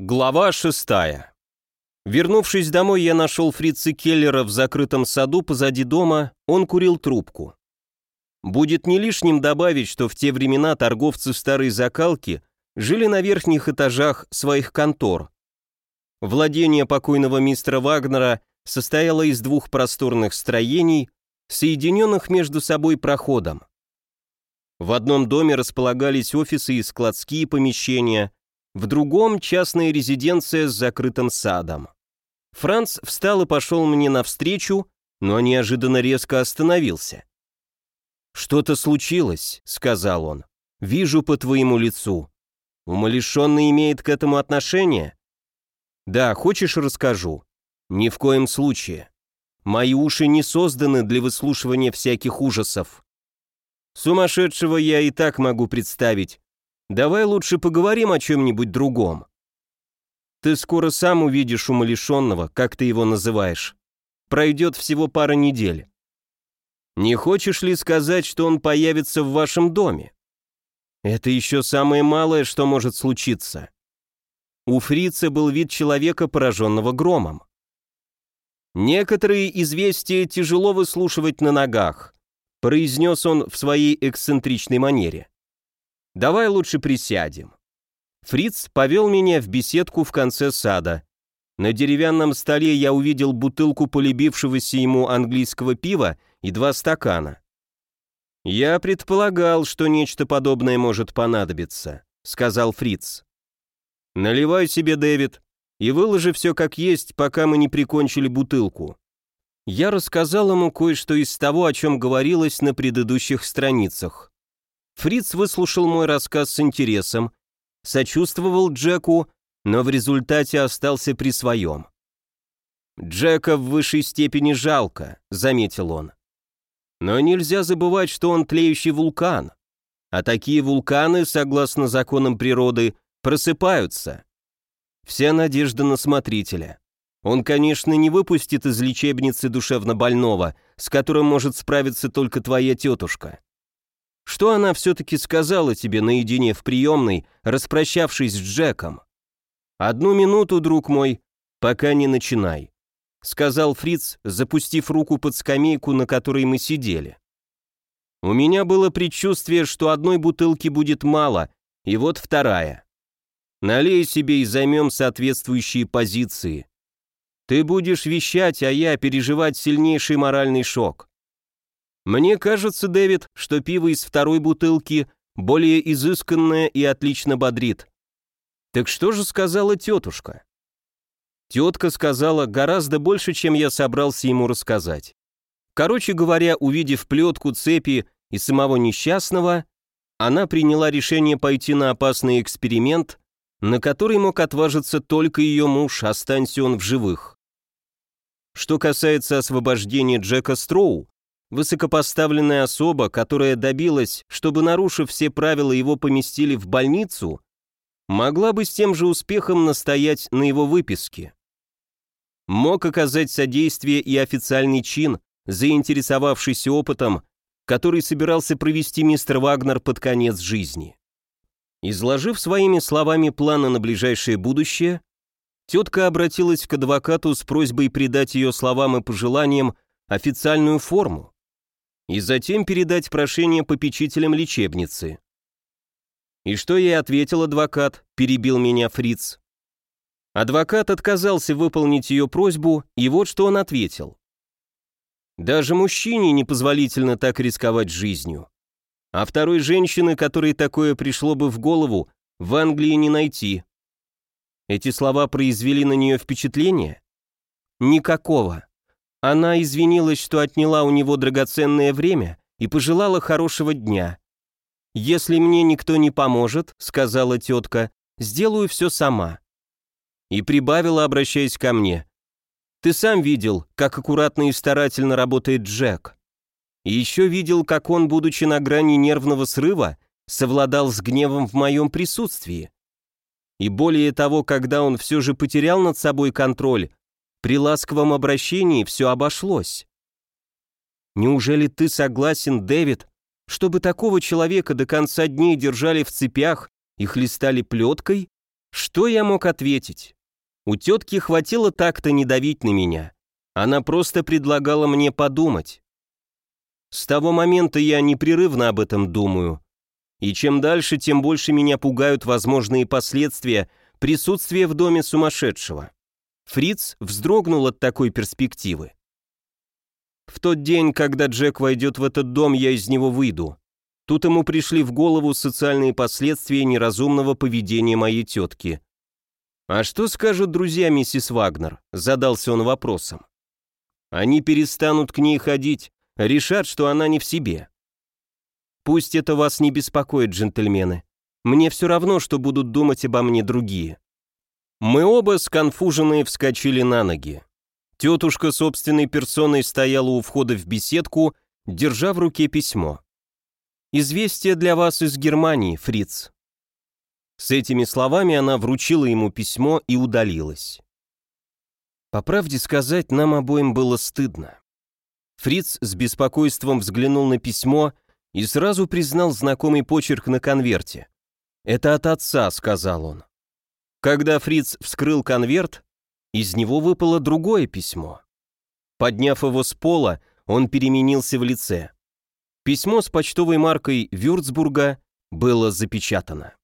Глава шестая. Вернувшись домой, я нашел фрица Келлера в закрытом саду позади дома, он курил трубку. Будет не лишним добавить, что в те времена торговцы старой закалки жили на верхних этажах своих контор. Владение покойного мистера Вагнера состояло из двух просторных строений, соединенных между собой проходом. В одном доме располагались офисы и складские помещения – в другом – частная резиденция с закрытым садом. Франц встал и пошел мне навстречу, но неожиданно резко остановился. «Что-то случилось», — сказал он. «Вижу по твоему лицу. Умалишенный имеет к этому отношение?» «Да, хочешь, расскажу?» «Ни в коем случае. Мои уши не созданы для выслушивания всяких ужасов. Сумасшедшего я и так могу представить, Давай лучше поговорим о чем-нибудь другом. Ты скоро сам увидишь умалишенного, как ты его называешь. Пройдет всего пара недель. Не хочешь ли сказать, что он появится в вашем доме? Это еще самое малое, что может случиться. У фрица был вид человека, пораженного громом. Некоторые известия тяжело выслушивать на ногах, произнес он в своей эксцентричной манере. Давай лучше присядем. Фриц повел меня в беседку в конце сада. На деревянном столе я увидел бутылку полюбившегося ему английского пива и два стакана. «Я предполагал, что нечто подобное может понадобиться», — сказал Фриц. «Наливай себе, Дэвид, и выложи все как есть, пока мы не прикончили бутылку». Я рассказал ему кое-что из того, о чем говорилось на предыдущих страницах. Фриц выслушал мой рассказ с интересом, сочувствовал Джеку, но в результате остался при своем. «Джека в высшей степени жалко», — заметил он. «Но нельзя забывать, что он тлеющий вулкан, а такие вулканы, согласно законам природы, просыпаются. Вся надежда на смотрителя. Он, конечно, не выпустит из лечебницы душевнобольного, с которым может справиться только твоя тетушка. Что она все-таки сказала тебе наедине в приемной, распрощавшись с Джеком? «Одну минуту, друг мой, пока не начинай», — сказал Фриц, запустив руку под скамейку, на которой мы сидели. «У меня было предчувствие, что одной бутылки будет мало, и вот вторая. Налей себе и займем соответствующие позиции. Ты будешь вещать, а я переживать сильнейший моральный шок. Мне кажется, Дэвид, что пиво из второй бутылки более изысканное и отлично бодрит. Так что же сказала тетушка? Тетка сказала гораздо больше, чем я собрался ему рассказать. Короче говоря, увидев плетку, цепи и самого несчастного, она приняла решение пойти на опасный эксперимент, на который мог отважиться только ее муж, останься он в живых. Что касается освобождения Джека Строу, Высокопоставленная особа, которая добилась, чтобы, нарушив все правила, его поместили в больницу, могла бы с тем же успехом настоять на его выписке. Мог оказать содействие и официальный чин, заинтересовавшийся опытом, который собирался провести мистер Вагнер под конец жизни. Изложив своими словами планы на ближайшее будущее, тетка обратилась к адвокату с просьбой придать ее словам и пожеланиям официальную форму, и затем передать прошение попечителям лечебницы. И что ей ответил адвокат, перебил меня фриц. Адвокат отказался выполнить ее просьбу, и вот что он ответил. Даже мужчине непозволительно так рисковать жизнью. А второй женщины, которой такое пришло бы в голову, в Англии не найти. Эти слова произвели на нее впечатление? Никакого. Она извинилась, что отняла у него драгоценное время и пожелала хорошего дня. «Если мне никто не поможет», — сказала тетка, — «сделаю все сама». И прибавила, обращаясь ко мне. «Ты сам видел, как аккуратно и старательно работает Джек. И еще видел, как он, будучи на грани нервного срыва, совладал с гневом в моем присутствии. И более того, когда он все же потерял над собой контроль, при ласковом обращении все обошлось. Неужели ты согласен, Дэвид, чтобы такого человека до конца дней держали в цепях и хлестали плеткой? Что я мог ответить? У тетки хватило так-то не давить на меня. Она просто предлагала мне подумать. С того момента я непрерывно об этом думаю. И чем дальше, тем больше меня пугают возможные последствия присутствия в доме сумасшедшего. Фриц вздрогнул от такой перспективы. В тот день, когда Джек войдет в этот дом, я из него выйду. Тут ему пришли в голову социальные последствия неразумного поведения моей тетки. «А что скажут друзья миссис Вагнер?» – задался он вопросом. «Они перестанут к ней ходить, решат, что она не в себе». «Пусть это вас не беспокоит, джентльмены. Мне все равно, что будут думать обо мне другие». Мы оба сконфуженные вскочили на ноги. Тетушка собственной персоной стояла у входа в беседку, держа в руке письмо. «Известие для вас из Германии, фриц». С этими словами она вручила ему письмо и удалилась. По правде сказать, нам обоим было стыдно. Фриц с беспокойством взглянул на письмо и сразу признал знакомый почерк на конверте. «Это от отца», — сказал он. Когда Фриц вскрыл конверт, из него выпало другое письмо. Подняв его с пола, он переменился в лице. Письмо с почтовой маркой Вюрцбурга было запечатано.